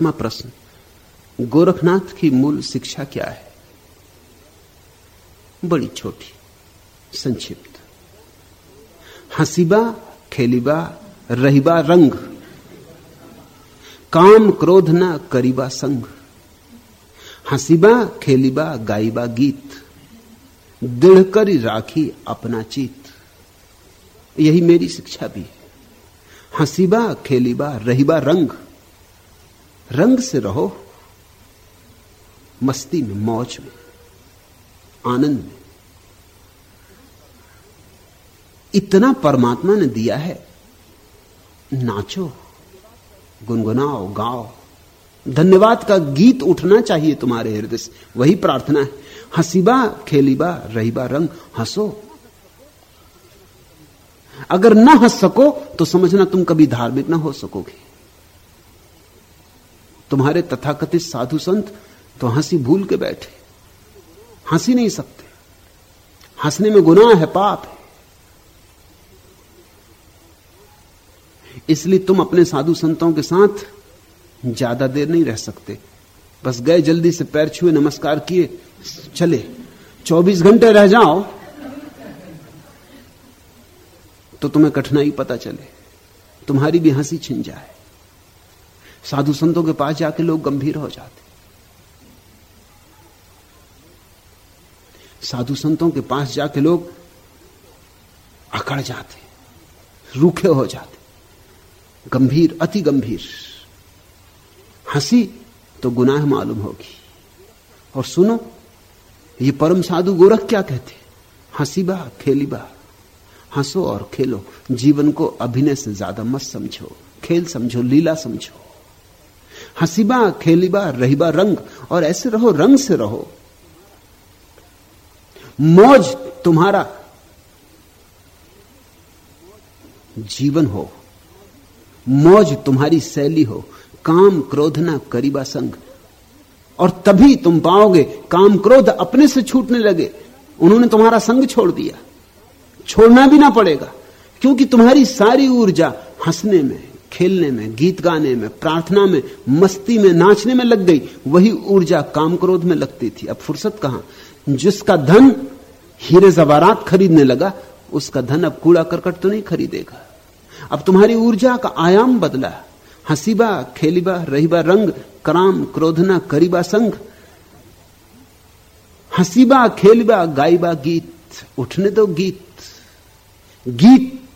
छठवां प्रश्न, गोरखनाथ की मूल शिक्षा क्या है? बड़ी छोटी, संक्षिप्त। हसीबा, खेलीबा, रहीबा रंग। काम क्रोध न करीबा संग। हसीबा, खेलीबा, गाईबा गीत। दृढ़ करी राखी अपना चीत। यही मेरी शिक्षा भी है। हसीबा, खेलीबा, रहीबा रंग। रंग से रहो, मस्ती में, मौज में, आनंद में। इतना परमात्मा ने दिया है, नाचो, गुनगुनाओ, गाओ। धन्यवाद का गीत उठना चाहिए तुम्हारे हृदय से, वही प्रार्थना है। हसीबा, खेलीबा, रहीबा रंग, हंसो। अगर ना हंस सको तो समझना तुम कभी धार्मिक ना हो सकोगे। तुम्हारे तथाकथित साधु संत तो हँसी भूल के बैठे। हँसी नहीं सकते। हंसने में गुनाह है, पाप है। इसलिए तुम अपने साधु संतों के साथ ज़्यादा देर नहीं रह सकते। बस गए, जल्दी से पैर छुए, नमस्कार किए, चले। 24 घंटे रह जाओ तो तुम्हें कठिनाई पता चले। तुम्हारी भी हँसी छिन जाए। साधु संतों के पास जाके लोग गंभीर हो जाते। साधु संतों के पास जाके लोग अकड़ जाते, रूखे हो जाते, गंभीर, अति गंभीर। हँसी तो गुनाह मालूम होगी। और सुनो, ये परम साधु गोरख क्या कहते हँसी बा, खेली बा। हंसो और खेलो। जीवन को अभिनय से ज़्यादा मत समझो, खेल समझो, लीला समझो। हंसीबा, खेलीबा, रहीबा रंग, और ऐसे रहो, रंग से रहो। मौज तुम्हारा जीवन हो। मौज तुम्हारी शैली हो। काम क्रोध ना करीबा संग। और तभी तुम पाओगे, काम क्रोध अपने से छूटने लगे। उन्होंने तुम्हारा संग छोड़ दिया। छोड़ना भी ना पड़ेगा, क्योंकि तुम्हारी सारी ऊर्जा हंसने में खेलने में, गीत गाने में, प्रार्थना में, मस्ती में, नाचने में लग गई। वही ऊर्जा काम क्रोध में लगती थी। अब फुर्सत कहाँ? जिसका धन हीरे जवारात खरीदने लगा, उसका धन अब कूड़ा करकट तो नहीं खरीदेगा। अब तुम्हारी ऊर्जा का आयाम बदला। हसीबा, खेलीबा, रहीबा रंग, कराम, क्रोधना, करीबा संग हसीबा, खेलबा, गाईबा गीत। उठने दो गीत। गीत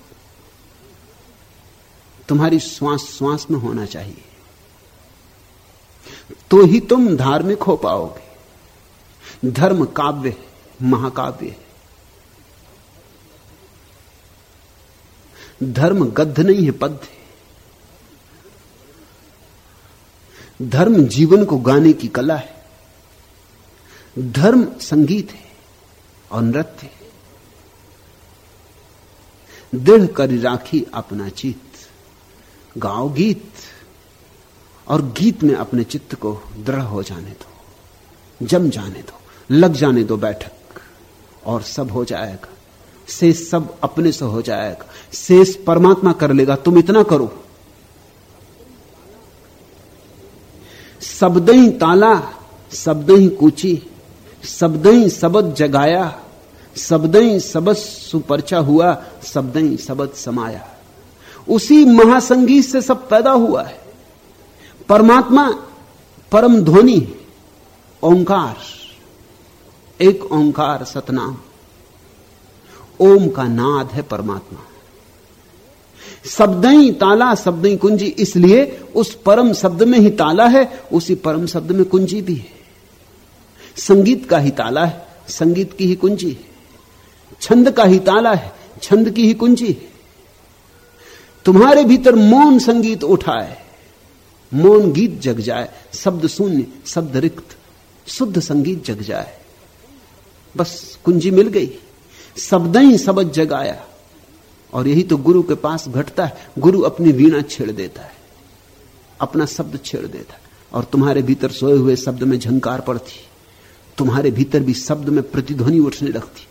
तुम्हारी श्वास श्वास में होना चाहिए। तो ही तुम धार्मिक हो पाओगे। धर्म काव्य महाकाव्य धर्म गद्ध नहीं है, पद्य धर्म जीवन को गाने की कला है। धर्म संगीत है और नृत्य दृढ़ कर राखी अपना चित्त गाओ गीत और गीत में अपने चित्त को दृढ़ हो जाने दो, जम जाने दो, लग जाने दो बैठक, और सब हो जाएगा। शेष सब अपने से हो जाएगा। शेष परमात्मा कर लेगा, तुम इतना करो। शब्द ही ताला, शब्द ही कूची, शब्द ही सबद जगाया, शब्द ही सबद सुपरचा हुआ, शब्द ही सबद समाया। उसी महासंगीत से सब पैदा हुआ है। परमात्मा परम ध्वनि ओंकार। एक ओंकार सतनाम। ओम का नाद है परमात्मा। शब्द ही ताला, शब्द ही कुंजी, इसलिए उस परम शब्द में ही ताला है, उसी परम शब्द में कुंजी भी है। संगीत का ही ताला है, संगीत की ही कुंजी है। छंद का ही ताला है, छंद की ही कुंजी है। तुम्हारे भीतर मौन संगीत उठाए, मौन गीत जग जाए, शब्द शून्य, शब्द रिक्त, शुद्ध संगीत जग जाए। बस कुंजी मिल गई, शब्द ही शब्द जगाया और यही तो गुरु के पास घटता है, गुरु अपनी वीणा छेड़ देता है, अपना शब्द छेड़ देता है। और तुम्हारे भीतर सोए हुए शब्द में झंकार पड़ती, तुम्हारे भीतर भी शब्द में प्रतिध्वनि उठने लगती।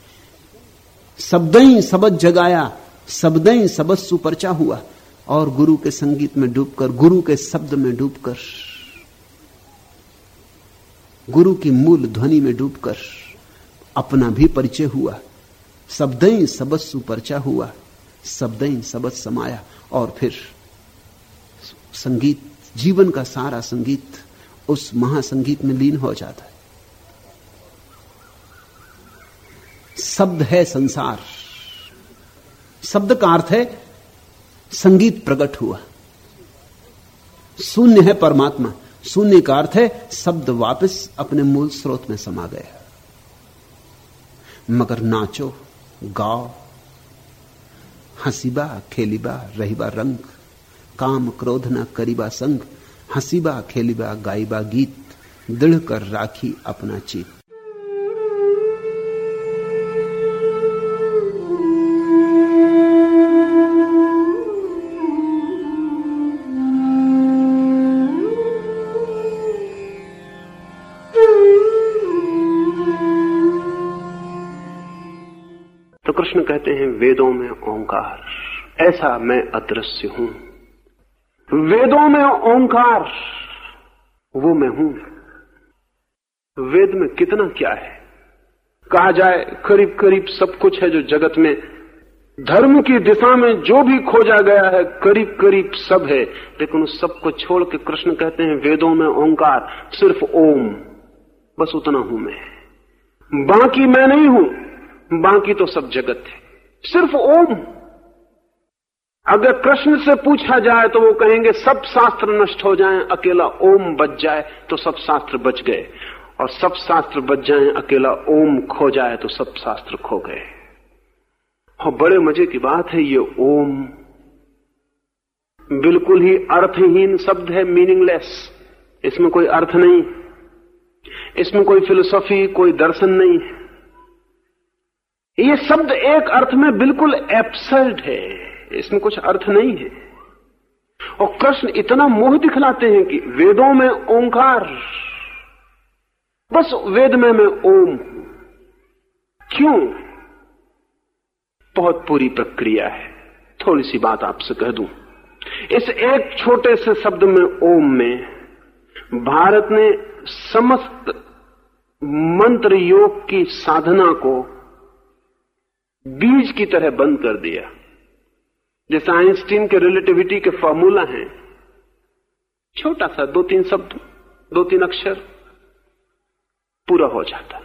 शब्द ही शब्द जगाया शब्द ही शब्द सुपरचा हुआ। और गुरु के संगीत में डूबकर, गुरु के शब्द में डूबकर, गुरु की मूल ध्वनि में डूबकर अपना भी परिचय हुआ। शब्दई सबद सुपरचा हुआ शब्दई सबद समाया। और फिर संगीत, जीवन का सारा संगीत उस महासंगीत में लीन हो जाता है। शब्द है संसार। शब्द का अर्थ है, संगीत प्रकट हुआ। शून्य है परमात्मा। शून्य का अर्थ है, शब्द वापस अपने मूल स्रोत में समा गया। मगर नाचो, गाओ, हसीबा, खेलीबा, रहीबा, रंग, काम, क्रोध न करीबा, संग, हसीबा, खेलीबा, गाईबा, गीत दृढ़ कर राखी अपना चीत। कृष्ण कहते हैं, वेदों में ओंकार। ऐसा मैं अदृश्य हूँ। वेदों में ओंकार, वो मैं हूँ। वेद में कितना क्या है? कहा जाए करीब करीब सब कुछ है जो जगत में। धर्म की दिशा में जो भी खोजा गया है करीब करीब सब है। लेकिन उस सबको छोड़ के कृष्ण कहते हैं, वेदों में ओंकार, सिर्फ़ ओम। बस उतना हूँ मैं। बाकी मैं नहीं हूँ। बाकी तो सब जगत है। सिर्फ़ ओम। अगर कृष्ण से पूछा जाए तो वो कहेंगे, सब शास्त्र नष्ट हो जाएँ, अकेला ओम बच जाए तो सब शास्त्र बच गए। और सब शास्त्र बच जाएँ, अकेला ओम खो जाए तो सब शास्त्र खो गए। और बड़े मज़े की बात है, ये ओम बिल्कुल ही अर्थहीन शब्द है मीनिंगलेस इसमें कोई अर्थ नहीं। इसमें कोई फिलोसॉफी कोई दर्शन नहीं। है ये शब्द एक अर्थ में बिल्कुल एब्सर्ड है। इसमें कुछ अर्थ नहीं है। और कृष्ण इतना मोह दिखलाते हैं कि वेदों में ओंकार। बस वेद में मैं ओम क्यों? बहुत पूरी प्रक्रिया है। थोड़ी सी बात आपसे कह दूँ। इस एक छोटे से शब्द में ओम में भारत ने समस्त मंत्र योग की साधना को बीज की तरह बंद कर दिया। जैसे आइंस्टीन के रिलेटिविटी के फॉर्मूला हैं। छोटा सा दो तीन शब्द, दो तीन अक्षर, पूरा हो जाता।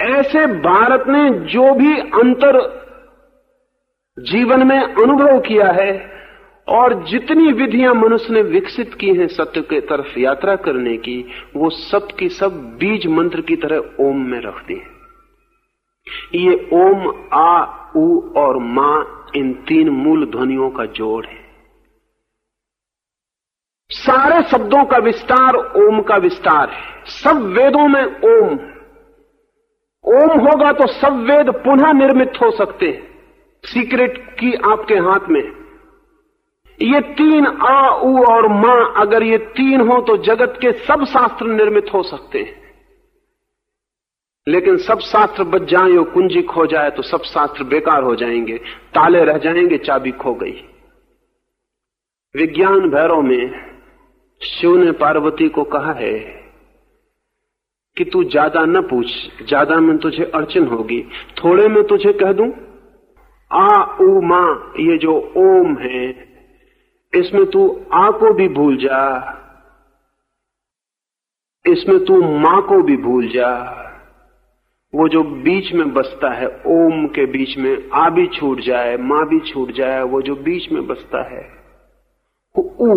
ऐसे भारत ने जो भी अंतर जीवन में अनुभव किया है और जितनी विधियाँ मनुष्य ने विकसित की हैं सत्य के तरफ़ यात्रा करने की, वो सब की सब बीज मंत्र की तरह ओम में रख दी ये ओम, आ, उ और माँ, इन तीन मूल ध्वनियों का जोड़ है। सारे शब्दों का विस्तार ओम का विस्तार है। सब वेदों में ओम। ओम होगा तो सब वेद पुनः निर्मित हो सकते हैं। सीक्रेट की आपके हाथ में। ये तीन, आ, उ और माँ, अगर ये तीन हो तो जगत के सब शास्त्र निर्मित हो सकते हैं। लेकिन सब शास्त्र बच जाए और कुंजी खो जाए तो सब शास्त्र बेकार हो जाएँगे। ताले रह जाएँगे, चाबी खो गई। विज्ञान भैरव में शिव ने पार्वती को कहा है कि तू ज़्यादा न पूछ, ज़्यादा में तुझे अड़चन होगी। थोड़े में तुझे कह दूँ, आ, उ, माँ, ये जो ओम है, इसमें तू आ को भी भूल जा, इसमें तू माँ को भी भूल जा। वो जो बीच में बसता है, ओम के बीच में, आ भी छूट जाए, माँ भी छूट जाए, वो जो बीच में बसता है ऊ,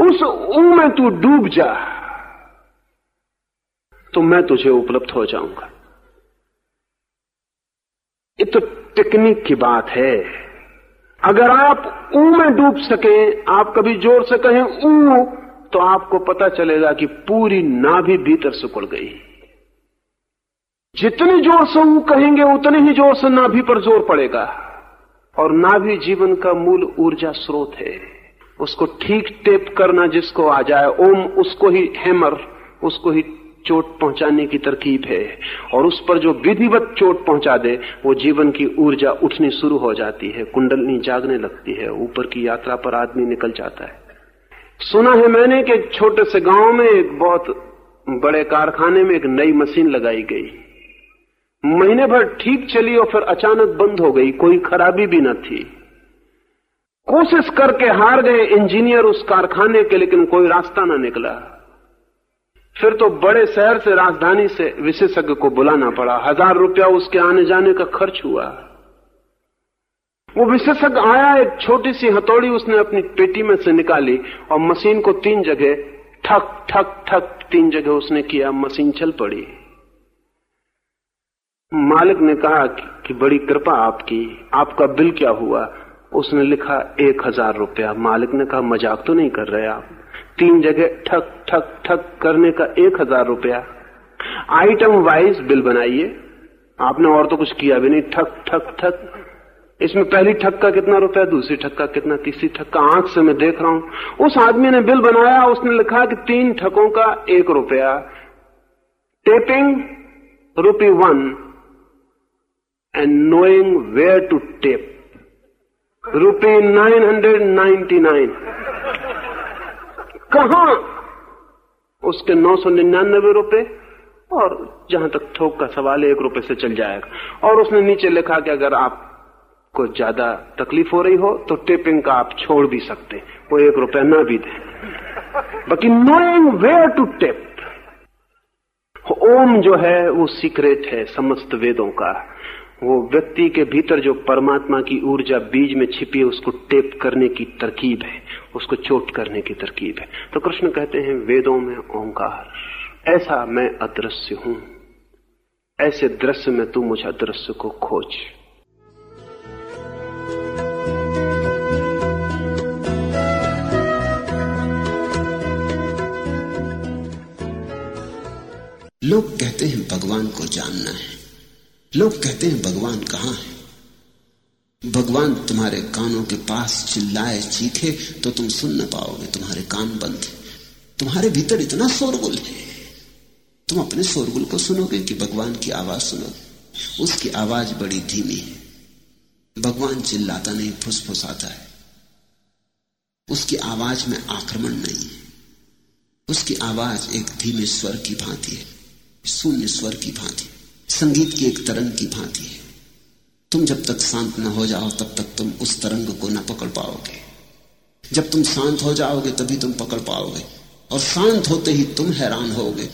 उस ऊ में तू डूब जा तो मैं तुझे उपलब्ध हो जाऊँगा। ये तो टेक्निक की बात है। अगर आप ऊ में डूब सके, आप कभी ज़ोर से कहें ऊ तो आपको पता चलेगा कि पूरी नाभि भीतर सुकड़ गई। जितनी ज़ोर से वो कहेंगे, उतने ही ज़ोर से नाभि पर ज़ोर पड़ेगा। और नाभि जीवन का मूल ऊर्जा स्रोत है। उसको ठीक टेप करना जिसको आ जाए, ओम उसको ही हैमर, उसको ही चोट पहुँचाने की तरकीब है। और उस पर जो विधिवत चोट पहुँचा दे, वो जीवन की ऊर्जा उठनी शुरू हो जाती है, कुंडलनी जागने लगती है, ऊपर की यात्रा पर आदमी निकल जाता है। सुना है मैंने कि छोटे से गाँव में एक बहुत बड़े कारखाने में एक नई मशीन लगाई गई। महीने भर ठीक चली और फिर अचानक बंद हो गई, कोई खराबी भी न थी। कोशिश करके हार गए इंजीनियर उस कारखाने के, लेकिन कोई रास्ता ना निकला। फिर तो बड़े शहर से, राजधानी से विशेषज्ञ को बुलाना पड़ा। हज़ार रुपया उसके आने जाने का खर्च हुआ। वो विशेषज्ञ आया, एक छोटी सी हथौड़ी उसने अपनी पेटी में से निकाली और मशीन को तीन जगह, ठक ठक ठक, तीन जगह उसने किया। मशीन चल पड़ी। मालिक ने कहा कि, कि बड़ी कृपा आपकी आपका बिल क्या हुआ? उसने लिखा एक हज़ार रुपया। मालिक ने कहा मज़ाक तो नहीं कर रहे आप। तीन जगह ठक ठक ठक करने का एक हज़ार रुपया। आइटम वाइज बिल बनाइए। आपने और तो कुछ किया भी नहीं। ठक ठक ठक। इसमें पहली ठक का कितना रुपया दूसरी ठक का कितना तीसरी ठक का आँख से मैं देख रहा हूँ। उस आदमी ने बिल बनाया उसने लिखा कि तीन ठकों का एक रुपया। Tapping rupee one and knowing where to tap rupee nine hundred ninety nine कहा? उसके नौ सौ निन्यानबे रुपए और जहाँ तक थोक का सवाल है, एक रुपए से चल जाएगा। और उसने नीचे लिखा कि अगर आपको ज़्यादा तकलीफ़ हो रही हो तो टेपिंग का आप छोड़ भी सकते वो एक रुपया ना भी दे। बाकी नोइंग वेयर टू टेप ओम जो है, वो सीक्रेट है समस्त वेदों का। वो व्यक्ति के भीतर जो परमात्मा की ऊर्जा बीज में छिपी है, उसको टेप करने की तरकीब है, उसको चोट करने की तरकीब है। तो कृष्ण कहते हैं, वेदों में ओंकार, ऐसा मैं अदृश्य हूँ। ऐसे दृश्य में तू मुझ अदृश्य को खोज। लोग कहते हैं, भगवान को जानना है। लोग कहते हैं, भगवान कहाँ है? भगवान तुम्हारे कानों के पास चिल्लाए चीखे तो तुम सुन न पाओगे, तुम्हारे कान बंद है। तुम्हारे भीतर इतना शोरगुल है। तुम अपने शोरगुल को सुनोगे कि भगवान की आवाज़ सुनोगे उसकी आवाज़ बड़ी धीमी है। भगवान चिल्लाता नहीं, फुसफुसाता है। उसकी आवाज़ में आक्रमण नहीं है। उसकी आवाज़ एक धीमे स्वर की भांति है, शून्य स्वर की भांति संगीत की एक तरंग की भांति है। तुम जब तक शांत न हो जाओ, तब तक तुम उस तरंग को न पकड़ पाओगे। जब तुम शांत हो जाओगे, तभी तुम पकड़ पाओगे। और शांत होते ही तुम हैरान होगे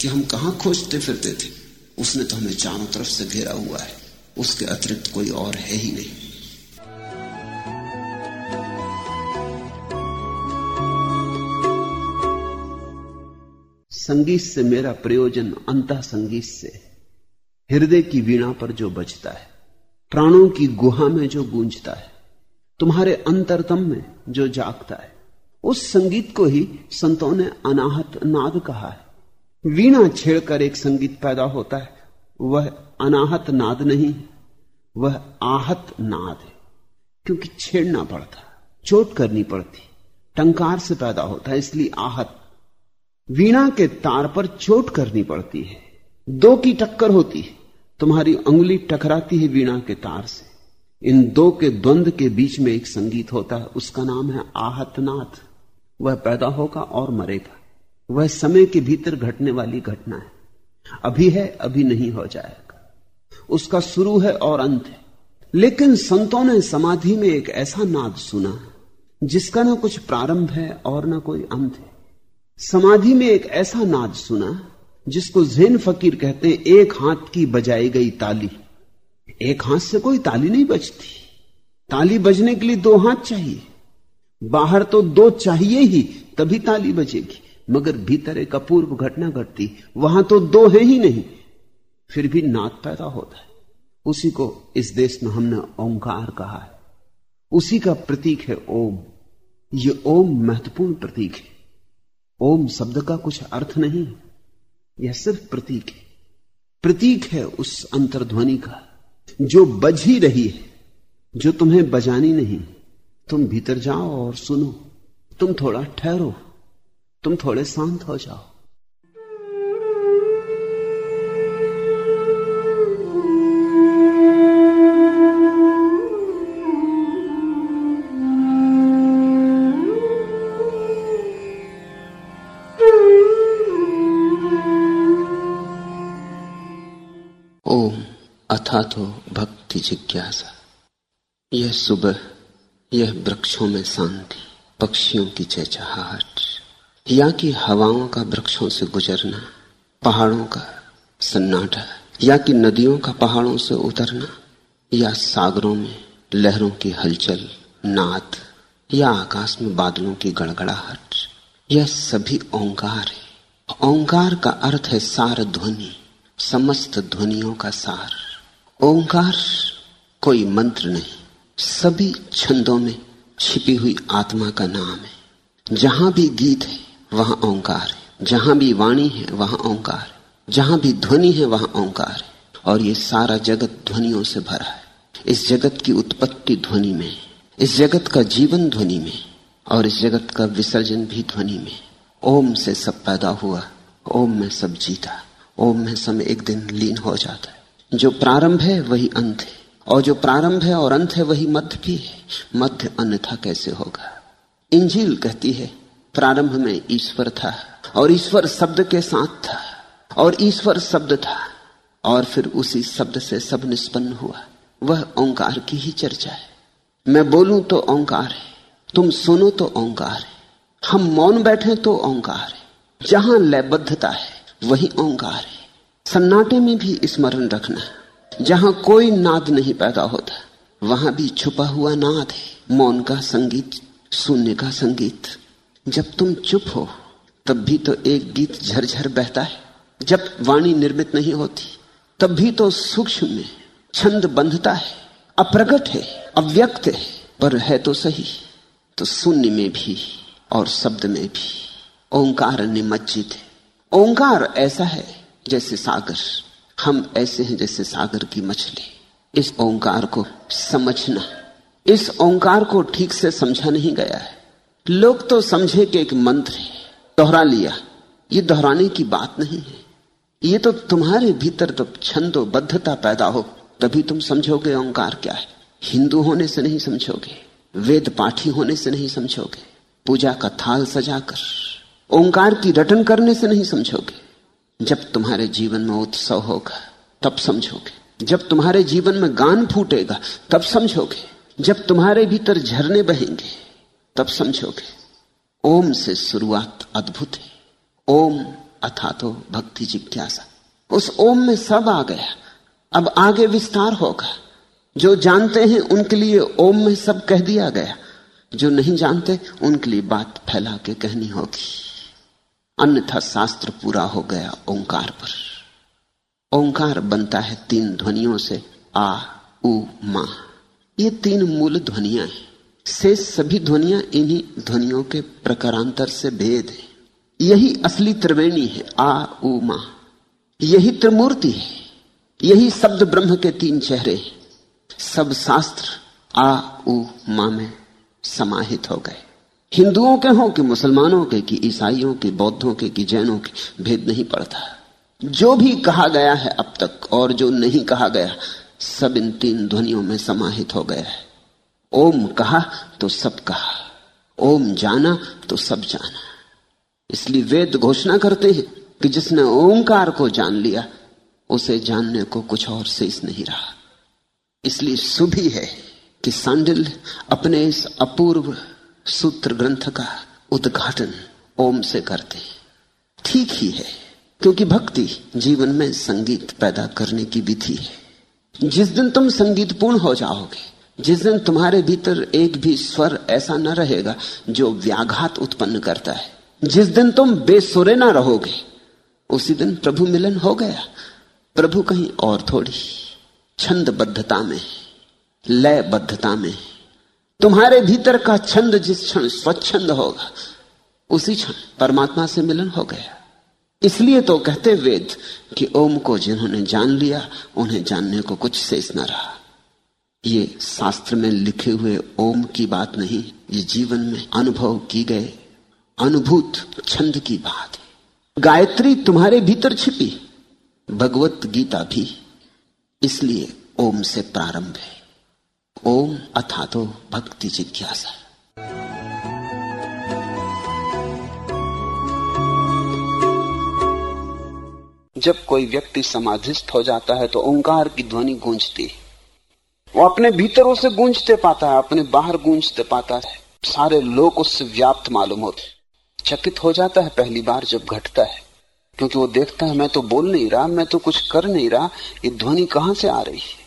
कि हम कहाँ खोजते फिरते थे। उसने तो हमें चारों तरफ़ से घेरा हुआ है। उसके अतिरिक्त कोई और है ही नहीं। संगीत से मेरा प्रयोजन अंत संगीत से हृदय की वीणा पर जो बजता है, प्राणों की गुहा में जो गूंजता है, तुम्हारे अंतरतम में जो जागता है, उस संगीत को ही संतों ने अनाहत नाद कहा है। वीणा छेड़कर एक संगीत पैदा होता है, वह अनाहत नाद नहीं वह आहत नाद है, क्योंकि छेड़ना पड़ता, चोट करनी पड़ती, टंकार से पैदा होता है, इसलिए आहत। वीणा के तार पर चोट करनी पड़ती है, दो की टक्कर होती है तुम्हारी उंगली टकराती है वीणा के तार से। इन दो के द्वंद के बीच में एक संगीत होता है, उसका नाम है आहतनाथ। वह पैदा होगा और मरेगा। वह समय के भीतर घटने वाली घटना है। अभी है, अभी नहीं हो जाएगा। उसका शुरू है और अंत है। लेकिन संतों ने समाधि में एक ऐसा नाद सुना, जिसका ना कुछ प्रारंभ है और ना कोई अंत है। समाधि में एक ऐसा नाद सुना जिसको जैन फकीर कहते हैं, एक हाथ की बजाई गई ताली। एक हाथ से कोई ताली नहीं बजती। ताली बजने के लिए दो हाथ चाहिए। बाहर तो दो चाहिए ही, तभी ताली बजेगी। मगर भीतर एक अपूर्व घटना घटती। वहाँ तो दो है ही नहीं। फिर भी नाद पैदा होता है। उसी को इस देश में हमने ओंकार कहा है। उसी का प्रतीक है ओम। ये ओम महत्वपूर्ण प्रतीक है। ओम शब्द का कुछ अर्थ नहीं। यह सिर्फ़ प्रतीक है। प्रतीक है उस अंतर्ध्वनि का, जो बज ही रही है, जो तुम्हें बजानी नहीं। तुम भीतर जाओ और सुनो। तुम थोड़ा ठहरो। तुम थोड़े शांत हो जाओ। भक्ति जिज्ञासा। यह सुबह, यह वृक्षों में शांति, पक्षियों की चहचहाहट या कि हवाओं का वृक्षों से गुजरना, पहाड़ों का सन्नाटा या कि नदियों का पहाड़ों से उतरना, या सागरों में लहरों की हलचल नाद या आकाश में बादलों की गड़गड़ाहट। यह सभी ओंकार है। ओंकार का अर्थ है सार ध्वनि। समस्त ध्वनियों का सार। ओंकार कोई मंत्र नहीं। सभी छंदों में छिपी हुई आत्मा का नाम है। जहाँ भी गीत है, वहाँ ओंकार है। जहाँ भी वाणी है, वहाँ ओंकार है। जहाँ भी ध्वनि है, वहाँ ओंकार है। और ये सारा जगत ध्वनियों से भरा है। इस जगत की उत्पत्ति ध्वनि में इस जगत का जीवन ध्वनि में और इस जगत का विसर्जन भी ध्वनि में ओम से सब पैदा हुआ, ओम में सब जीता। ओम में समय एक दिन लीन हो जाता है। जो प्रारंभ है, वही अंत है। और जो प्रारंभ है और अंत है, वही मध्य भी है। मध्य अन्यथा कैसे होगा? इंजील कहती है, प्रारंभ में ईश्वर था और ईश्वर शब्द के साथ था और ईश्वर शब्द था और फिर उसी शब्द से सब निष्पन्न हुआ। वह ओंकार की ही चर्चा है। मैं बोलूँ तो ओंकार है, तुम सुनो तो ओंकार है, हम मौन बैठे तो ओंकार है, जहाँ लयबद्धता है वही ओंकार है। सन्नाटे में भी स्मरण रखना, जहाँ कोई नाद नहीं पैदा होता, वहाँ भी छुपा हुआ नाद है। मौन का संगीत, शून्य का संगीत। जब तुम चुप हो, तब भी तो एक गीत झरझर बहता है। जब वाणी निर्मित नहीं होती, तब भी तो सूक्ष्म में छंद बंधता है। अप्रगट है, अव्यक्त है, पर है तो सही। तो शून्य में भी और शब्द में भी। ओंकार निमज्जित है। ओंकार ऐसा है जैसे सागर। हम ऐसे हैं जैसे सागर की मछली। इस ओंकार को समझना। इस ओंकार को ठीक से समझा नहीं गया है। लोग तो समझे कि एक मंत्र है। दोहरा लिया। ये दोहराने की बात नहीं है। ये तो तुम्हारे भीतर तो छंदो बद्धता पैदा हो। तभी तुम समझोगे ओंकार क्या है। हिंदू होने से नहीं समझोगे। वेद पाठी होने से नहीं समझोगे। पूजा का थाल सजाकर। ओंकार की रटन करने से नहीं समझोगे। जब तुम्हारे जीवन में उत्सव होगा, तब समझोगे। जब तुम्हारे जीवन में गान फूटेगा, तब समझोगे। जब तुम्हारे भीतर झरने बहेंगे, तब समझोगे। ओम से शुरुआत अद्भुत है। ओम अथा तो भक्ति जिज्ञासा। उस ओम में सब आ गया। अब आगे विस्तार होगा। जो जानते हैं, उनके लिए ओम में सब कह दिया गया। जो नहीं जानते, उनके लिए बात फैला के कहनी होगी। अन्यथा शास्त्र पूरा हो गया ओंकार पर। ओंकार बनता है तीन ध्वनियों से आ, उ, मा। ये तीन मूल ध्वनिया हैं। से सभी ध्वनिया इन्हीं ध्वनियों के प्रकारांतर से भेद है। यही असली त्रिवेणी है, आ, उ, मा। यही त्रिमूर्ति है। यही शब्द ब्रह्म के तीन चेहरे सब शास्त्र आ, उ, मा में समाहित हो गए। हिंदुओं के हो कि मुसलमानों के, कि ईसाइयों के, बौद्धों के, कि जैनों के, भेद नहीं पड़ता। जो भी कहा गया है अब तक और जो नहीं कहा गया, सब इन तीन ध्वनियों में समाहित हो गया है। ओम कहा तो सब कहा, ओम जाना तो सब जाना। इसलिए वेद घोषणा करते हैं कि जिसने ओंकार को जान लिया, उसे जानने को कुछ और शेष नहीं रहा। इसलिए ही है कि सांडिल अपने इस अपूर्व सूत्र ग्रंथ का उद्घाटन ओम से करते। ठीक ही है, क्योंकि भक्ति जीवन में संगीत पैदा करने की विधि है। जिस दिन तुम संगीत पूर्ण हो जाओगे, जिस दिन तुम्हारे भीतर एक भी स्वर ऐसा न रहेगा जो व्याघात उत्पन्न करता है, जिस दिन तुम बेसुरे ना रहोगे, उसी दिन प्रभु मिलन हो गया। प्रभु कहीं और थोड़ी, छंदबद्धता में, लयबद्धता में। तुम्हारे भीतर का छंद जिस क्षण स्वच्छंद होगा, उसी क्षण परमात्मा से मिलन हो गया। इसलिए तो कहते वेद कि ओम को जिन्होंने जान लिया, उन्हें जानने को कुछ शेष न रहा। ये शास्त्र में लिखे हुए ओम की बात नहीं, ये जीवन में अनुभव की गए, अनुभूत छंद की बात है। गायत्री तुम्हारे भीतर छिपी, भगवत गीता भी, इसलिए ओम से प्रारंभ है। ओम अथा तो भक्ति जिज्ञासा। जब कोई व्यक्ति समाधिस्थ हो जाता है तो ओंकार की ध्वनि गूंजती है। वो अपने भीतर उसे गूंजते पाता है, अपने बाहर गूंजते पाता है। सारे लोग उससे व्याप्त मालूम होते चकित हो जाता है पहली बार जब घटता है। क्योंकि वो देखता है, मैं तो बोल नहीं रहा, मैं तो कुछ कर नहीं रहा, ये ध्वनि कहाँ से आ रही है?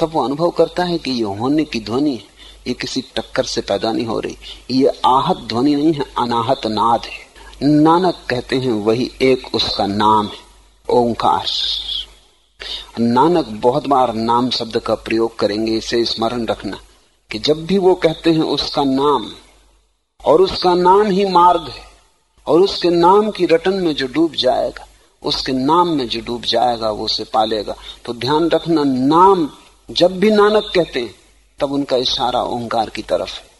तब वो अनुभव करता है कि ये होने की ध्वनि ये किसी टक्कर से पैदा नहीं हो रही। ये आहत ध्वनि नहीं है, अनाहत नाद है। नानक कहते हैं, वही एक उसका नाम है, ओंकार। नानक बहुत बार नाम शब्द का प्रयोग करेंगे, इसे स्मरण रखना कि जब भी वो कहते हैं, उसका नाम, और उसका नाम ही मार्ग है, और उसके नाम की रटन में जो डूब जाएगा, उसके नाम में जो डूब जाएगा, वो उसे पालेगा। तो ध्यान रखना, नाम जब भी नानक कहते हैं, तब उनका इशारा ओंकार की तरफ़ है।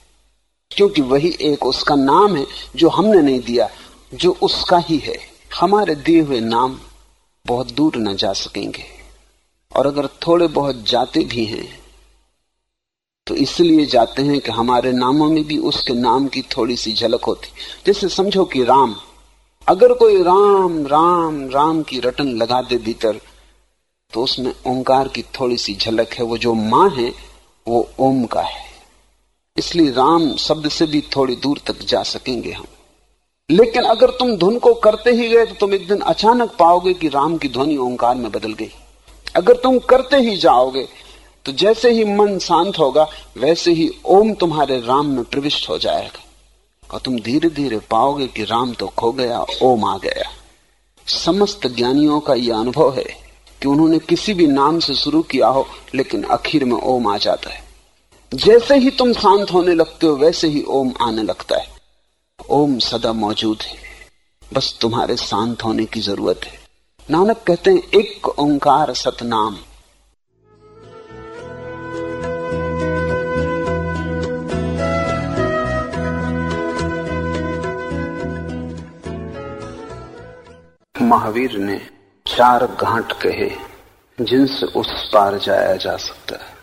क्योंकि वही एक उसका नाम है जो हमने नहीं दिया, जो उसका ही है। हमारे दिए हुए नाम बहुत दूर न जा सकेंगे। और अगर थोड़े बहुत जाते भी हैं तो इसलिए जाते हैं कि हमारे नामों में भी उसके नाम की थोड़ी सी झलक होती। जैसे समझो कि राम, अगर कोई राम राम राम की रटन लगा दे भीतर तो उसमें ओंकार की थोड़ी सी झलक है, वो जो माँ है, वो ओम का है। इसलिए राम शब्द से भी थोड़ी दूर तक जा सकेंगे हम। लेकिन अगर तुम धुन को करते ही गए तो तुम एक दिन अचानक पाओगे कि राम की ध्वनि ओंकार में बदल गई। अगर तुम करते ही जाओगे तो जैसे ही मन शांत होगा, वैसे ही ओम तुम्हारे राम में प्रविष्ट हो जाएगा। और तुम धीरे धीरे पाओगे कि राम तो खो गया, ओम आ गया। समस्त ज्ञानियों का यह अनुभव है कि उन्होंने किसी भी नाम से शुरू किया हो, लेकिन आखिर में ओम आ जाता है। जैसे ही तुम शांत होने लगते हो, वैसे ही ओम आने लगता है। ओम सदा मौजूद है। बस तुम्हारे शांत होने की ज़रूरत है। नानक कहते हैं, एक ओंकार सतनाम। महावीर ने चार घाट कहे, जिनसे उस पार जाया जा सकता है।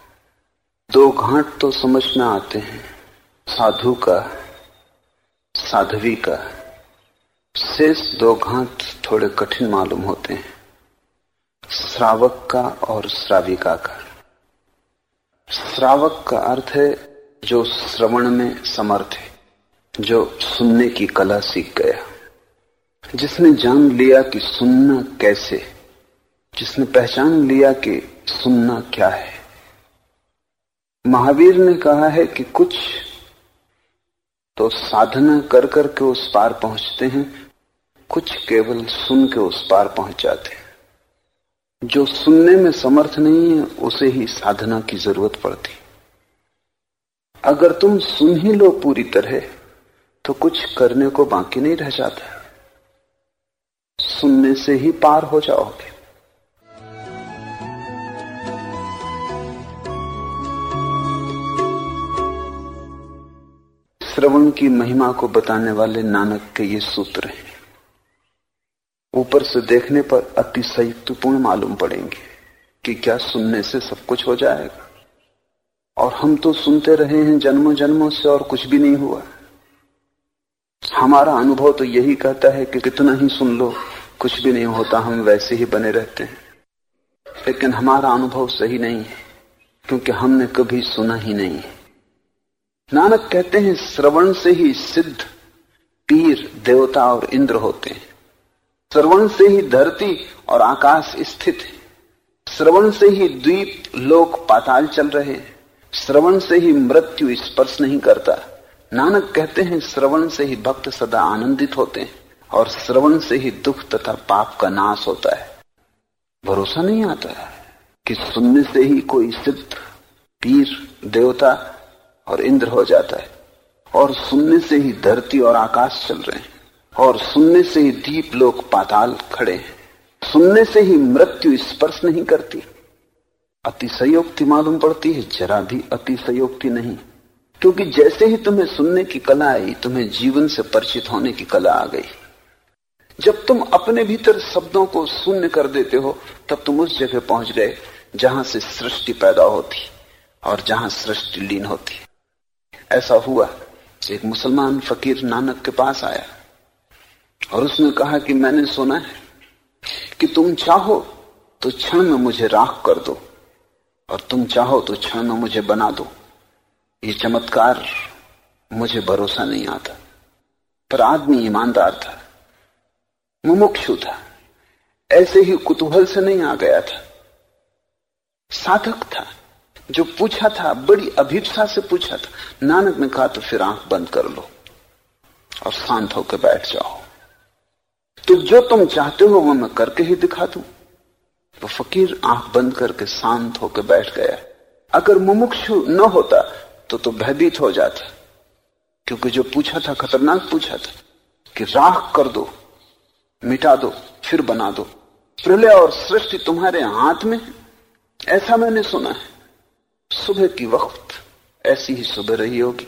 दो घाट तो समझ में आते हैं। साधु का, साधवी का। शेष दो घाट थोड़े कठिन मालूम होते हैं। श्रावक का और श्राविका का। श्रावक का अर्थ है जो श्रवण में समर्थ है, जो सुनने की कला सीख गया। जिसने जान लिया कि सुनना कैसे, जिसने पहचान लिया कि सुनना क्या है। महावीर ने कहा है कि कुछ तो साधना कर करके उस पार पहुँचते हैं, कुछ केवल सुन के उस पार पहुँच जाते हैं। जो सुनने में समर्थ नहीं है, उसे ही साधना की ज़रूरत पड़ती। अगर तुम सुन ही लो पूरी तरह तो कुछ करने को बाकी नहीं रह जाता। सुनने से ही पार हो जाओगे। श्रवण की महिमा को बताने वाले नानक के ये सूत्र हैं। ऊपर से देखने पर अतिशयुक्तपूर्ण मालूम पड़ेंगे कि क्या सुनने से सब कुछ हो जाएगा। और हम तो सुनते रहे हैं जन्मों जन्मों से और कुछ भी नहीं हुआ। हमारा अनुभव तो यही कहता है कि कितना ही सुन लो कुछ भी नहीं होता, हम वैसे ही बने रहते हैं। लेकिन हमारा अनुभव सही नहीं है, क्योंकि हमने कभी सुना ही नहीं है। नानक कहते हैं, श्रवण से ही सिद्ध पीर, देवता और इंद्र होते हैं। श्रवण से ही धरती और आकाश स्थित है। श्रवण से ही द्वीप, लोक, पाताल चल रहे हैं। श्रवण से ही मृत्यु स्पर्श नहीं करता। नानक कहते हैं, श्रवण से ही भक्त सदा आनंदित होते हैं। और श्रवण से ही दुख तथा पाप का नाश होता है। भरोसा नहीं आता है कि सुनने से ही कोई सिद्ध, पीर, देवता और इंद्र हो जाता है। और सुनने से ही धरती और आकाश चल रहे हैं। और सुनने से ही दीप लोग पाताल खड़े हैं। सुनने से ही मृत्यु स्पर्श नहीं करती। अतिशयोक्ति मालूम पड़ती है, जरा भी अतिशयोक्ति नहीं। क्योंकि जैसे ही तुम्हें सुनने की कला आई, तुम्हें जीवन से परिचित होने की कला आ गई। जब तुम अपने भीतर शब्दों को शून्य कर देते हो, तब तुम उस जगह पहुँच गए जहाँ से सृष्टि पैदा होती और जहाँ सृष्टि लीन होती। ऐसा हुआ एक मुसलमान फकीर नानक के पास आया और उसने कहा कि मैंने सुना है कि तुम चाहो तो क्षण में मुझे राख कर दो और तुम चाहो तो क्षण में मुझे बना दो। ये चमत्कार मुझे भरोसा नहीं आता। पर आदमी ईमानदार था। मुमुक्षु था। ऐसे ही कुतूहल से नहीं आ गया था। साधक था। जो पूछा था, बड़ी अभिप्सा से पूछा था, नानक ने कहा तो फिर आँख बंद कर लो और शांत होकर बैठ जाओ। तो जो तुम चाहते हो, वो मैं करके ही दिखा दू। तो फकीर आँख बंद करके शांत होकर बैठ गया। अगर मुमुक्षु न होता तो तो भयभीत हो जाता। क्योंकि जो पूछा था, खतरनाक पूछा था, कि राख कर दो। मिटा दो, फिर बना दो। प्रलय और सृष्टि तुम्हारे हाथ में ऐसा मैंने सुना है। सुबह की वक्त ऐसी ही सुबह रही होगी।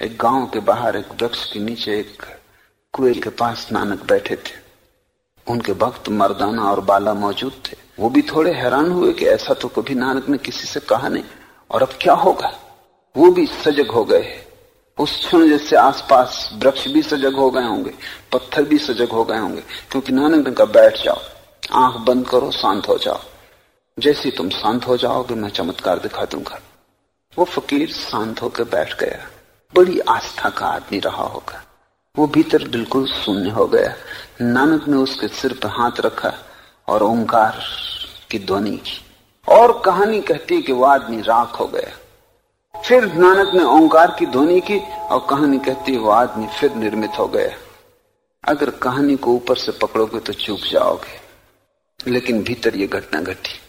एक गाँव के बाहर एक वृक्ष के नीचे एक कुएँ के पास नानक बैठे थे। उनके भक्त मर्दाना और बाला मौजूद थे। वो भी थोड़े हैरान हुए कि ऐसा तो कभी नानक ने किसी से कहा नहीं। और अब क्या होगा? वो भी सजग हो गए उस क्षण जैसे आसपास वृक्ष भी सजग हो गए होंगे, पत्थर भी सजग हो गए होंगे, क्योंकि नानक ने कहा बैठ जाओ, आँख बंद करो, शांत हो जाओ। जैसे तुम शांत हो जाओगे, मैं चमत्कार दिखा दूँगा। वो फकीर शांत होकर बैठ गया। बड़ी आस्था का आदमी रहा होगा। वो भीतर बिल्कुल शून्य हो गया। नानक ने उसके सिर पर हाथ रखा और ओंकार की ध्वनि की। और कहानी कहती है कि वो आदमी राख हो गया। फिर नानक ने ओंकार की ध्वनि की और कहानी कहती वो आदमी फिर निर्मित हो गया। अगर कहानी को ऊपर से पकड़ोगे तो चूक जाओगे। लेकिन भीतर ये घटना घटी।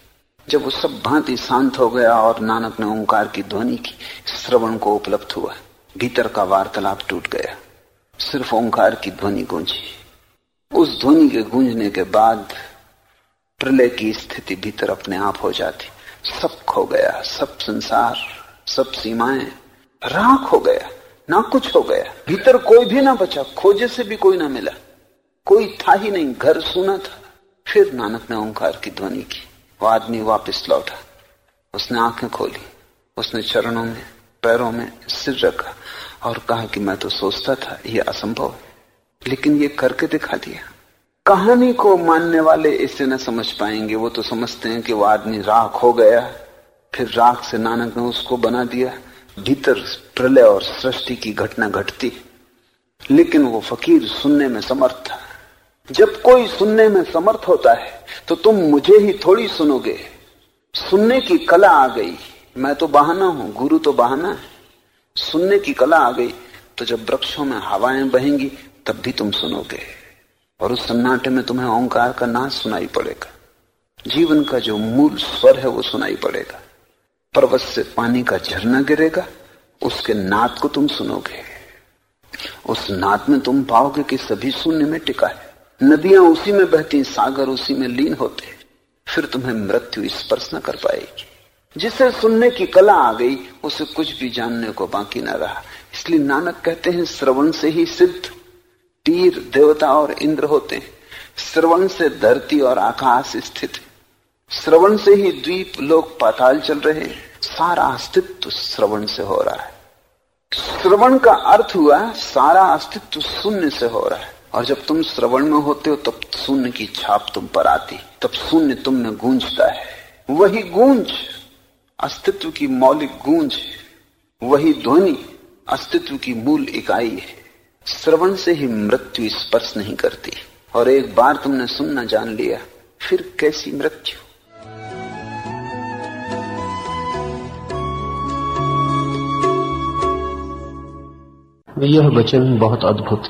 जब वो सब भांति शांत हो गया और नानक ने ओंकार की ध्वनि की, श्रवण को उपलब्ध हुआ। भीतर का वार्तालाप टूट गया। सिर्फ़ ओंकार की ध्वनि गूंजी। उस ध्वनि के गूंजने के बाद प्रलय की स्थिति भीतर अपने आप हो जाती। सब खो गया, सब संसार सब सीमाएँ। राख हो गया, ना कुछ हो गया। भीतर कोई भी ना बचा, खोजे से भी कोई ना मिला। कोई था ही नहीं, घर सुना था। फिर नानक ने ओंकार की ध्वनि की। वो आदमी वापस लौटा। उसने आँखें खोली, उसने चरणों में, पैरों में सिर रखा और कहा कि मैं तो सोचता था, ये असंभव लेकिन ये करके दिखा दिया। कहानी को मानने वाले इसे न समझ पाएँगे। वो तो समझते हैं कि वो आदमी राख हो गया। फिर राख से नानक ने उसको बना दिया। भीतर प्रलय और सृष्टि की घटना घटती। लेकिन वो फकीर सुनने में समर्थ था। जब कोई सुनने में समर्थ होता है तो तुम मुझे ही थोड़ी सुनोगे। सुनने की कला आ गई। मैं तो बहाना हूँ, गुरु तो बहाना है। सुनने की कला आ गई तो जब वृक्षों में हवाएँ बहेंगी, तब भी तुम सुनोगे। और उस सन्नाटे में तुम्हें ओंकार का नाच सुनाई पड़ेगा। जीवन का जो मूल स्वर है, वो सुनाई पड़ेगा। पर्वत से पानी का झरना गिरेगा, उसके नाद को तुम सुनोगे। उस नाद में तुम पाओगे कि सभी शून्य में टिका है। नदियाँ उसी में बहती, सागर उसी में लीन होते। फिर तुम्हें मृत्यु स्पर्श न कर पाएगी। जिसे सुनने की कला आ गई, उसे कुछ भी जानने को बाकी न रहा। इसलिए नानक कहते हैं, श्रवण से ही सिद्ध। तीर, देवता और इंद्र होते हैं। श्रवण से धरती और आकाश स्थित श्रवण से ही द्वीप लोग पाताल चल रहे। सारा अस्तित्व श्रवण से हो रहा है। श्रवण का अर्थ हुआ, सारा अस्तित्व शून्य से हो रहा है। और जब तुम श्रवण में होते हो, तब शून्य की छाप तुम पर आती, तब शून्य तुम में गूंजता है। वही गूंज, अस्तित्व की मौलिक गूंज वही ध्वनि, अस्तित्व की मूल इकाई है। श्रवण से ही मृत्यु स्पर्श नहीं करती। और एक बार तुमने सुनना जान लिया, फिर कैसी मृत्यु? यह वचन बहुत अद्भुत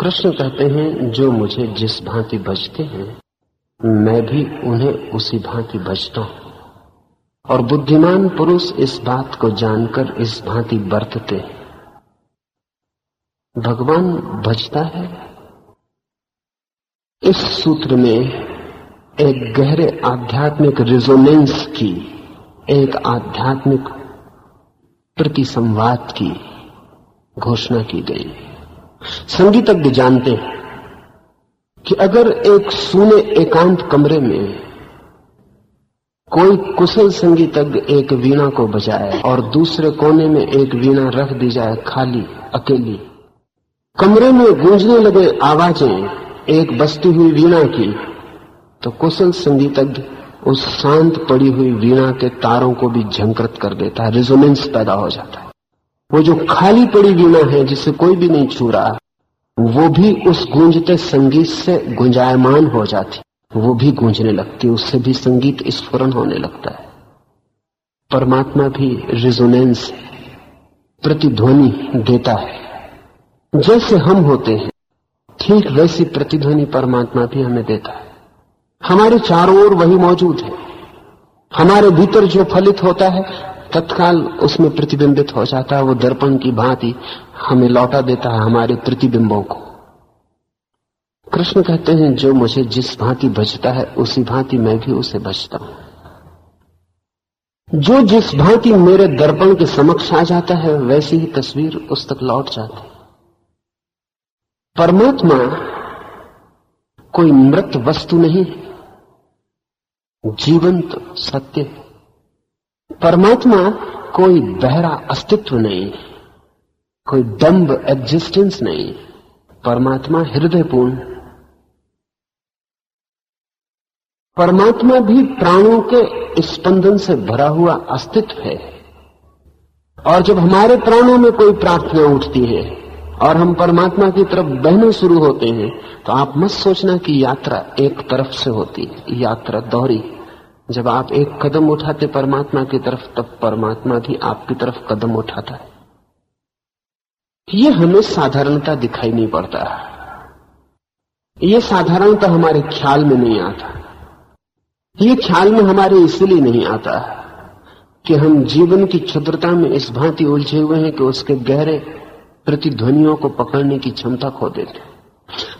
कृष्ण कहते हैं, जो मुझे जिस भांति भजते हैं, मैं भी उन्हें उसी भांति भजता हूँ। और बुद्धिमान पुरुष इस बात को जानकर इस भांति बरतते हैं। भगवान भजता है। इस सूत्र में एक गहरे आध्यात्मिक रिजोनेंस की, एक आध्यात्मिक प्रति संवाद की घोषणा की गई। संगीतज्ञ जानते हैं कि अगर एक सूने एकांत कमरे में कोई कुशल संगीतज्ञ एक वीणा को बजाए और दूसरे कोने में एक वीणा रख दी जाए खाली, अकेली, कमरे में गूंजने लगे आवाज़ें, एक बसती हुई वीणा की तो कुशल संगीतज्ञ उस शांत पड़ी हुई वीणा के तारों को भी झंकृत कर देता है रिजोनेंस पैदा हो जाता है। वो जो खाली पड़ी वीणा है, जिसे कोई भी नहीं छू रहा, वो भी उस गूंजते संगीत से गुंजायमान हो जाती। वो भी गूंजने लगती, उससे भी संगीत स्फुरन होने लगता है। परमात्मा भी रिजोनेंस, प्रतिध्वनि देता है। जैसे हम होते हैं, ठीक वैसी प्रतिध्वनि परमात्मा भी हमें देता है। हमारे चारों ओर वही मौजूद है। हमारे भीतर जो फलित होता है तत्काल उसमें प्रतिबिंबित हो जाता है, वो दर्पण की भांति हमें लौटा देता है हमारे प्रतिबिंबों को। कृष्ण कहते हैं, जो मुझे जिस भांति बचता है, उसी भांति मैं भी उसे बचता हूँ। जो जिस भांति मेरे दर्पण के समक्ष आ जाता है, वैसी ही तस्वीर उस तक लौट जाती परमात्मा कोई मृत वस्तु नहीं जीवंत सत्य परमात्मा कोई बहरा अस्तित्व नहीं, कोई दम्ब एग्जिस्टेंस नहीं, परमात्मा हृदयपूर्ण। परमात्मा भी प्राणों के स्पंदन से भरा हुआ अस्तित्व है। और जब हमारे प्राणों में कोई प्रार्थना उठती है और हम परमात्मा की तरफ़ बहने शुरू होते हैं तो आप मत सोचना कि यात्रा एक तरफ़ से होती है, यात्रा दोहरी। जब आप एक कदम उठाते परमात्मा की तरफ़, तब परमात्मा भी आपकी तरफ़ कदम उठाता है। यह हमें साधारणता दिखाई नहीं पड़ता। ये साधारणता हमारे ख्याल में नहीं आता। ये ख्याल में हमारे इसलिए नहीं आता कि हम जीवन की क्षुद्रता में इस भांति उलझे हुए हैं कि उसके गहरे प्रतिध्वनियों को पकड़ने की क्षमता खो देते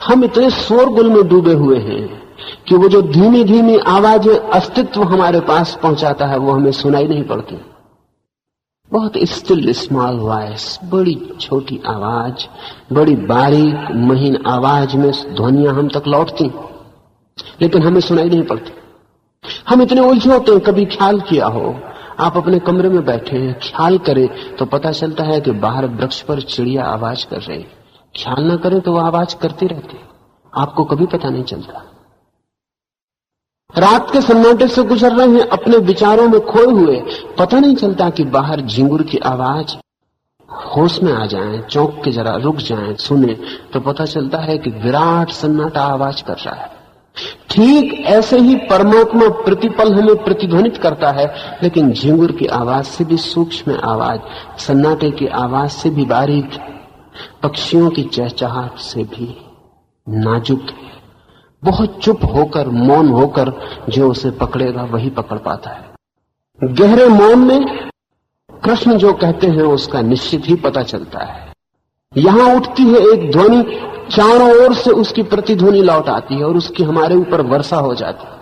हम इतने शोरगुल में डूबे हुए हैं कि वो जो धीमी धीमी आवाज़ें अस्तित्व हमारे पास पहुंचाता है, वो हमें सुनाई नहीं पड़ती। बहुत स्टिल स्मॉल वॉइस बड़ी छोटी आवाज़, बड़ी बारीक, महीन आवाज़ में ध्वनिया हम तक लौटती, लेकिन हमें सुनाई नहीं पड़ती। हम इतने उलझे होते हैं, कभी ख्याल किया हो, आप अपने कमरे में बैठे हैं ख्याल करें तो पता चलता है कि बाहर वृक्ष पर चिड़िया आवाज़ कर रही। ख्याल ना करें तो वो आवाज़ करती रहती। आपको कभी पता नहीं चलता। रात के सन्नाटे से गुजर रहे हैं अपने विचारों में खोए हुए पता नहीं चलता कि बाहर झिंगुर की आवाज़ होश में आ जाएँ, चौंक के जरा रुक जाएँ, सुने तो पता चलता है कि विराट सन्नाटा आवाज़ कर रहा है। ठीक ऐसे ही परमात्मा प्रतिपल हमें प्रतिध्वनित करता है लेकिन झिंगुर की आवाज़ से भी सूक्ष्म आवाज़ सन्नाटे की आवाज़ से भी बारीक पक्षियों की चहचहाट से भी नाजुक बहुत चुप होकर, मौन होकर जो उसे पकड़ेगा, वही पकड़ पाता है। गहरे मौन में कृष्ण जो कहते हैं, उसका निश्चित ही पता चलता है। यहाँ उठती है एक ध्वनि, चारों ओर से उसकी प्रतिध्वनि लौट आती है और उसकी हमारे ऊपर वर्षा हो जाती है।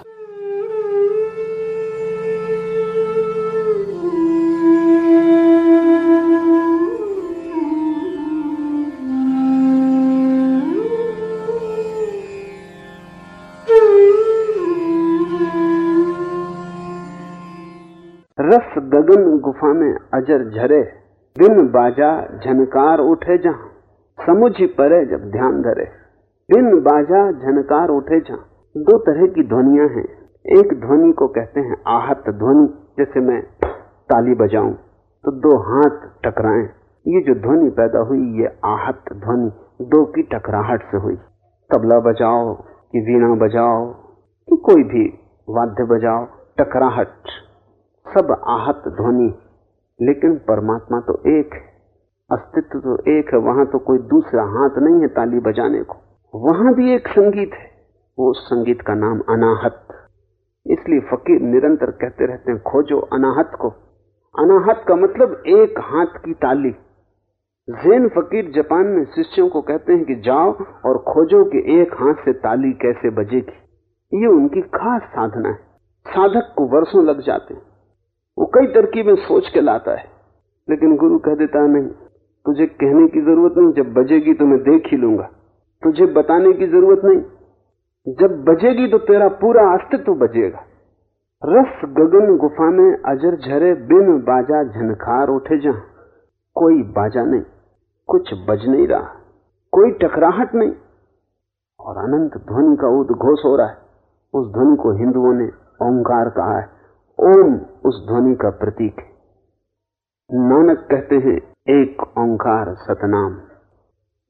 गुफा में अजर झरे दिन बाजा झनकार उठे जहाँ, समुझ परे जब ध्यान धरे। बिन बाजा झनकार उठे जा दो तरह की ध्वनिया हैं। एक ध्वनि को कहते हैं आहत ध्वनि, जैसे मैं ताली बजाऊं तो दो हाथ टकराएँ। ये जो ध्वनि पैदा हुई, ये आहत ध्वनि, दो की टकराहट से हुई। तबला बजाओ कि वीणा बजाओ कि कोई भी वाद्य बजाओ, टकराहट। सब आहत ध्वनि लेकिन परमात्मा तो एक है, अस्तित्व तो एक है, वहाँ तो कोई दूसरा हाथ नहीं है ताली बजाने को। वहाँ भी एक संगीत है, वो संगीत का नाम अनाहत। इसलिए फकीर निरंतर कहते रहते हैं, खोजो अनाहत को। अनाहत का मतलब एक हाथ की ताली। जैन फकीर जापान में शिष्यों को कहते हैं कि जाओ और खोजो कि एक हाथ से ताली कैसे बजेगी। ये उनकी खास साधना है। साधक को वर्षों लग जाते हैं। वो कई तरकीबें सोच के लाता है। लेकिन गुरु कह देता नहीं, तुझे कहने की ज़रूरत नहीं, जब बजेगी तो मैं देख ही लूँगा। तुझे बताने की ज़रूरत नहीं। जब बजेगी तो तेरा पूरा अस्तित्व बजेगा। रस गगन गुफा में अजर झरे बिन बाजा झनखार उठे जा कोई बाजा नहीं, कुछ बज नहीं रहा, कोई टकराहट नहीं। और अनंत ध्वनि का उद्घोष हो रहा है। उस ध्वनि को हिंदुओं ने ओंकार कहा है। ओम उस ध्वनि का प्रतीक है। नानक कहते हैं, एक ओंकार सतनाम।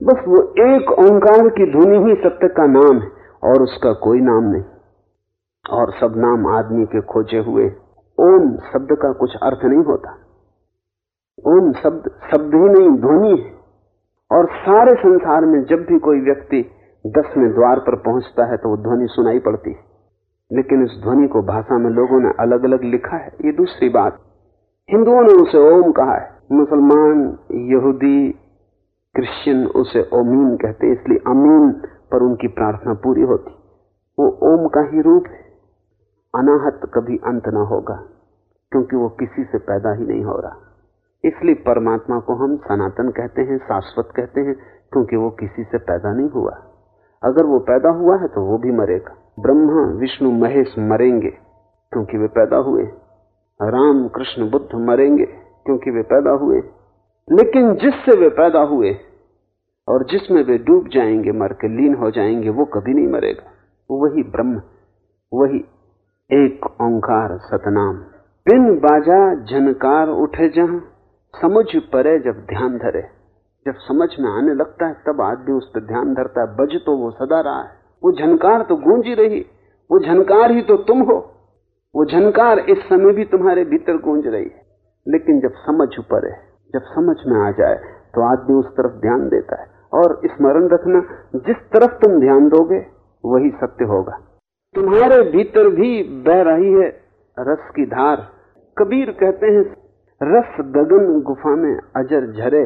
बस वो एक ओंकार की ध्वनि ही सत्य का नाम है, और उसका कोई नाम नहीं। और सब नाम आदमी के खोजे हुए। ओम शब्द का कुछ अर्थ नहीं होता। ओम शब्द शब्द ही नहीं, ध्वनि है। और सारे संसार में जब भी कोई व्यक्ति दसवें द्वार पर पहुँचता है तो वो ध्वनि सुनाई पड़ती है। लेकिन इस ध्वनि को भाषा में लोगों ने अलग अलग लिखा है। ये दूसरी बात। हिंदुओं ने उसे ओम कहा है। मुसलमान, यहूदी, क्रिश्चियन उसे ओमीन कहते इसलिए अमीन पर उनकी प्रार्थना पूरी होती। वो ओम का ही रूप है। अनाहत कभी अंत ना होगा, क्योंकि वो किसी से पैदा ही नहीं हो रहा। इसलिए परमात्मा को हम सनातन कहते हैं, शाश्वत कहते हैं, क्योंकि वो किसी से पैदा नहीं हुआ। अगर वो पैदा हुआ है तो वो भी मरेगा। ब्रह्मा, विष्णु, महेश मरेंगे क्योंकि वे पैदा हुए। राम, कृष्ण, बुद्ध मरेंगे क्योंकि वे पैदा हुए। लेकिन जिससे वे पैदा हुए और जिसमें वे डूब जाएँगे, मर के लीन हो जाएँगे, वो कभी नहीं मरेगा। वही ब्रह्म, वही एक ओंकार सतनाम। बिन बाजा झनकार उठे जहाँ, समझ परे जब ध्यान धरे। जब समझ में आने लगता है, तब आदमी उस पर ध्यान धरता है। बज तो वो सदा रहा है। वो झनकार तो गूंजी रही, वो झनकार ही तो तुम हो। वो झनकार इस समय भी तुम्हारे भीतर गूंज रही है। लेकिन जब समझ ऊपर है, जब समझ में आ जाए तो आदमी उस तरफ़ ध्यान देता है। और स्मरण रखना, जिस तरफ़ तुम ध्यान दोगे, वही सत्य होगा। तुम्हारे भीतर भी बह रही है रस की धार। कबीर कहते हैं, रस गगन गुफा में अजर झरे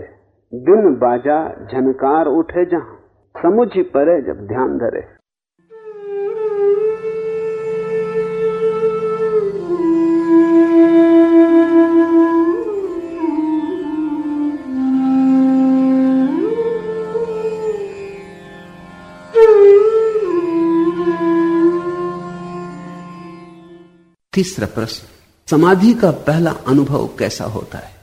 दिन बाजा झनकार उठे जहाँ, समुझ परे जब ध्यान धरे। तीसरा प्रश्न, समाधि का पहला अनुभव कैसा होता है?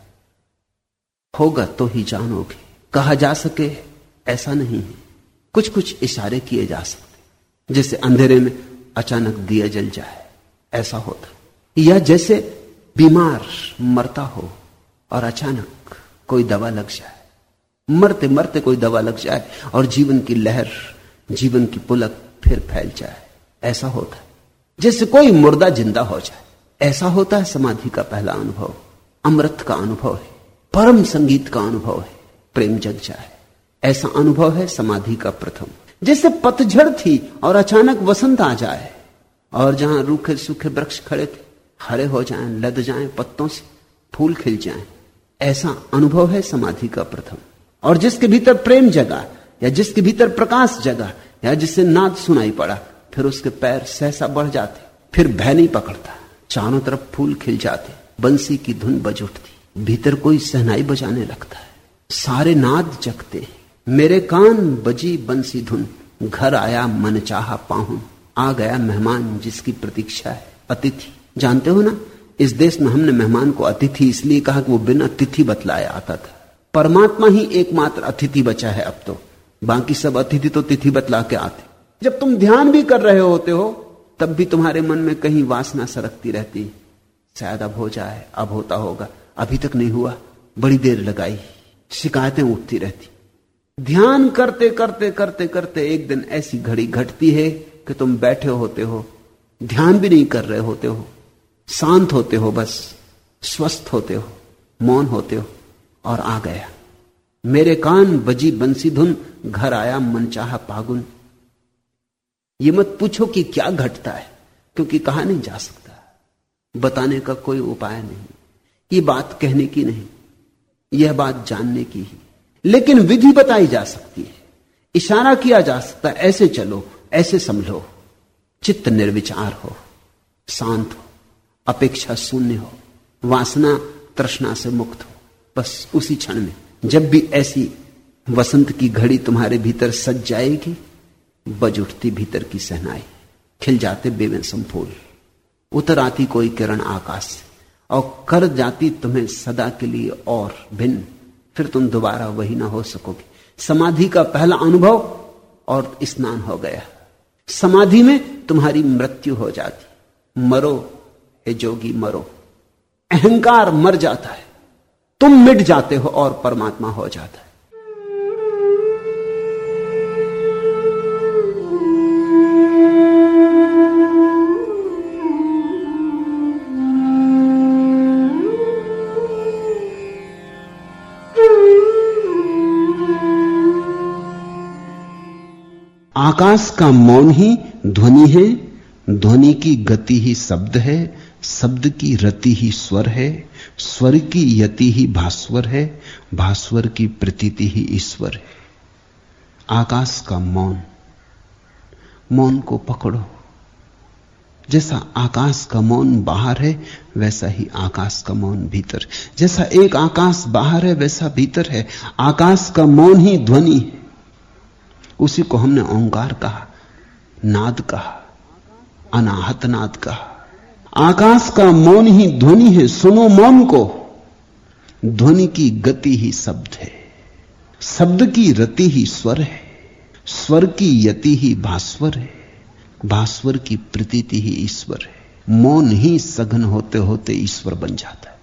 होगा तो ही जानोगे। कहा जा सके, ऐसा नहीं है। कुछ कुछ इशारे किए जा सकते जैसे अंधेरे में अचानक दिया जल जाए, ऐसा होता या जैसे बीमार मरता हो और अचानक कोई दवा लग जाए। मरते मरते कोई दवा लग जाए और जीवन की लहर, जीवन की पुलक फिर फैल जाए, ऐसा होता है। जैसे कोई मुर्दा ज़िंदा हो जाए। ऐसा होता है समाधि का पहला अनुभव। अमृत का अनुभव है। परम संगीत का अनुभव है। प्रेम जग जाए। ऐसा अनुभव है समाधि का प्रथम। जैसे पतझड़ थी और अचानक वसंत आ जाए। और जहाँ रूखे सूखे वृक्ष खड़े थे हरे हो जाएँ, लद जाएँ पत्तों से फूल खिल जाएँ। ऐसा अनुभव है समाधि का प्रथम। और जिसके भीतर प्रेम जगा या जिसके भीतर प्रकाश जगा या जिससे नाद सुनाई पड़ा फिर उसके पैर सहसा बढ़ जाते, फिर भय नहीं पकड़ता। चारों तरफ़ फूल खिल जाते, बंसी की धुन बज उठती, भीतर कोई सहनाई बजाने लगता है। सारे नाद जगते मेरे कान बजी बंसी धुन, घर आया मन चाह पाहू आ गया मेहमान जिसकी प्रतीक्षा है, अतिथि। जानते हो ना, इस देश में हमने मेहमान को अतिथि इसलिए कहा कि वो बिना तिथि बतलाया आता था। परमात्मा ही एकमात्र अतिथि बचा है अब तो। बाकी सब अतिथि तो तिथि बतला के आते। जब तुम ध्यान भी कर रहे होते हो, तब भी तुम्हारे मन में कहीं वासना सरकती रहती। शायद अब हो जाए, अब होता होगा। अभी तक नहीं हुआ, बड़ी देर लगाई, शिकायतें उठती रहती। ध्यान करते करते करते करते एक दिन ऐसी घड़ी घटती है कि तुम बैठे होते हो, ध्यान भी नहीं कर रहे होते हो। शांत होते हो बस, स्वस्थ होते हो, मौन होते हो और आ गया। मेरे कान बजी बंसी धुन, घर आया मनचाहा पागुन। ये मत पूछो कि क्या घटता है, क्योंकि कहा नहीं जा सकता। बताने का कोई उपाय नहीं। ये बात कहने की नहीं, यह बात जानने की ही। लेकिन विधि बताई जा सकती है, इशारा किया जा सकता है, ऐसे चलो, ऐसे संभलो। चित्त निर्विचार हो, शांत हो, अपेक्षा शून्य हो, वासना तृष्णा से मुक्त हो, बस उसी क्षण में। जब भी ऐसी वसंत की घड़ी तुम्हारे भीतर सज जाएगी बज उठती भीतर की सहनाई। खिल जाते बेवंसम फूल। उतर आती कोई किरण आकाश। से और कर जाती तुम्हें सदा के लिए और भिन्न। फिर तुम दोबारा वही ना हो सकोगे। समाधि का पहला अनुभव और स्नान हो गया। समाधि में तुम्हारी मृत्यु हो जाती। मरो, हे जोगी, मरो। अहंकार मर जाता है। तुम मिट जाते हो और परमात्मा हो जाता है। आकाश का मौन ही ध्वनि है, ध्वनि की गति ही शब्द है, शब्द की रति ही स्वर है, स्वर की यति ही भास्वर है, भास्वर की प्रतीति ही ईश्वर है। आकाश का मौन मौन को पकड़ो। जैसा आकाश का मौन बाहर है, वैसा ही आकाश का मौन भीतर। जैसा एक आकाश बाहर है, वैसा भीतर है। आकाश का मौन ही ध्वनि है। उसी को हमने ओंकार कहा, नाद कहा, अनाहत नाद कहा। आकाश का मौन ही ध्वनि है, सुनो मौन को। ध्वनि की गति ही शब्द है, शब्द की रति ही स्वर है, स्वर की यति ही भास्वर है, भास्वर की प्रतीति ही ईश्वर है। मौन ही सघन होते होते ईश्वर बन जाता है।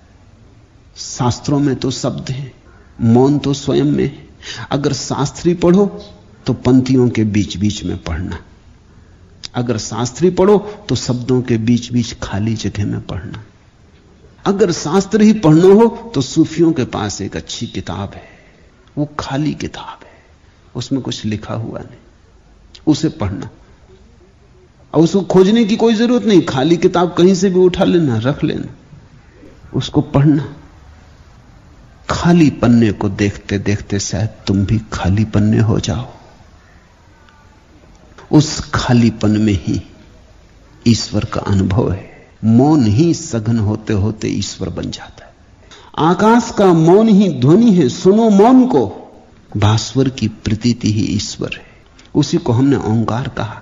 शास्त्रों में तो शब्द है, मौन तो स्वयं में है। अगर शास्त्री पढ़ो तो पंक्तियों के बीच बीच में पढ़ना। अगर शास्त्री पढ़ो तो शब्दों के बीच बीच खाली जगह में पढ़ना। अगर शास्त्र ही पढ़ना हो तो सूफियों के पास एक अच्छी किताब है। वो खाली किताब है। उसमें कुछ लिखा हुआ नहीं। उसे पढ़ना। और उसको खोजने की कोई ज़रूरत नहीं। खाली किताब कहीं से भी उठा लेना, रख लेना। उसको पढ़ना। खाली पन्ने को देखते देखते शायद तुम भी खाली पन्ने हो जाओ। उस खालीपन में ही ईश्वर का अनुभव है। मौन ही सघन होते होते ईश्वर बन जाता है। आकाश का मौन ही ध्वनि है, सुनो मौन को। भास्वर की प्रतीति ही ईश्वर है। उसी को हमने ओंकार कहा।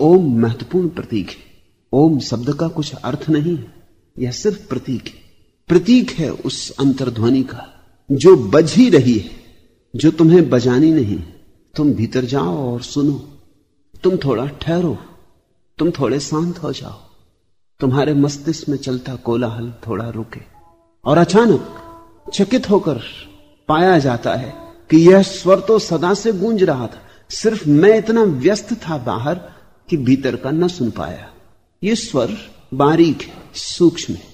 ओम महत्वपूर्ण प्रतीक है। ओम शब्द का कुछ अर्थ नहीं है, यह सिर्फ़ प्रतीक है। प्रतीक है उस अंतर्ध्वनि का, जो बज ही रही है, जो तुम्हें बजानी नहीं तुम भीतर जाओ और सुनो। तुम थोड़ा ठहरो, तुम थोड़े शांत हो जाओ। तुम्हारे मस्तिष्क में चलता कोलाहल थोड़ा रुके और अचानक चकित होकर पाया जाता है कि यह स्वर तो सदा से गूंज रहा था, सिर्फ़ मैं इतना व्यस्त था बाहर कि भीतर का न सुन पाया। यह स्वर बारीक है, सूक्ष्म है।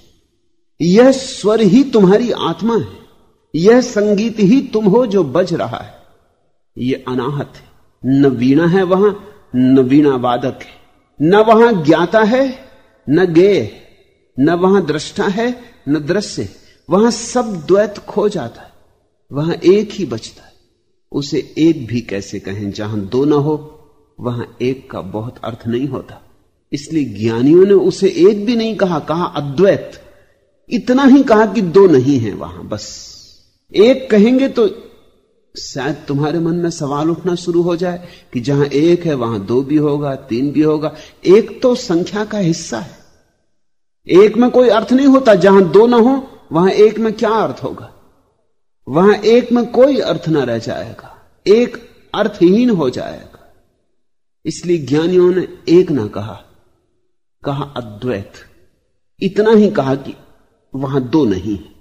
यह स्वर ही तुम्हारी आत्मा है। यह संगीत ही तुम हो जो बज रहा है। यह अनाहत है। न वीणा है वहाँ, न वीणा वादक है। न वहाँ ज्ञाता है, न गेय न वहाँ दृष्टा है, न दृश्य वहाँ सब द्वैत खो जाता है। वहाँ एक ही बचता है। उसे एक भी कैसे कहें जहाँ दो ना हो वहाँ एक का बहुत अर्थ नहीं होता। इसलिए ज्ञानियों ने उसे एक भी नहीं कहा कहा अद्वैत। इतना ही कहा कि दो नहीं है वहाँ, बस। एक कहेंगे तो शायद तुम्हारे मन में सवाल उठना शुरू हो जाए कि जहाँ एक है, वहाँ दो भी होगा, तीन भी होगा। एक तो संख्या का हिस्सा है। एक में कोई अर्थ नहीं होता, जहाँ दो ना हो, वहाँ एक में क्या अर्थ होगा? वहाँ एक में कोई अर्थ ना रह जाएगा। एक अर्थहीन हो जाएगा। इसलिए ज्ञानियों ने एक ना कहा कहा अद्वैत। इतना ही कहा कि वहाँ दो नहीं है।